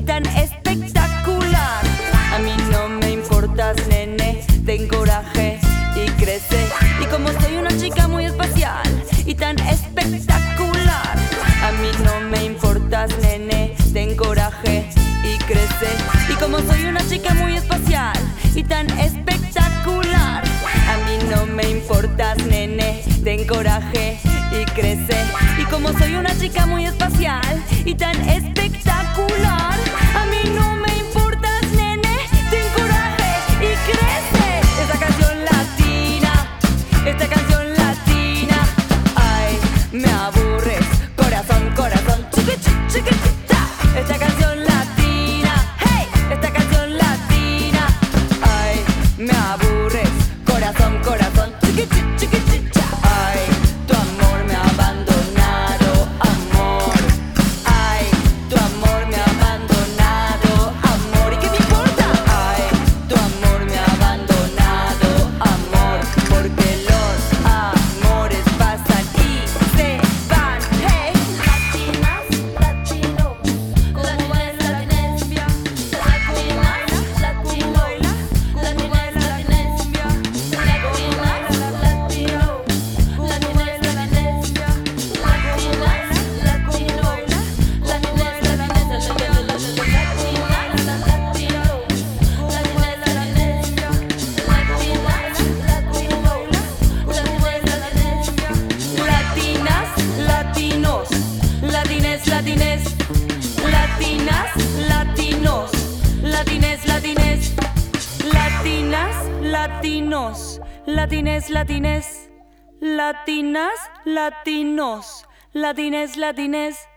y tan espectacular. A mí no me importas, nene, ten coraje y crece. Y como soy una chica muy espacial y tan espectacular, a mí no me importas, nene, ten coraje y crece. Y como soy una chica muy espacial y tan espectacular, a mí no me importas, nene, ten coraje y crece. Y como soy una chica muy espacial y tan espectacular, me aburres, latinos, latines, latines, latinas, latinos, latines, latines.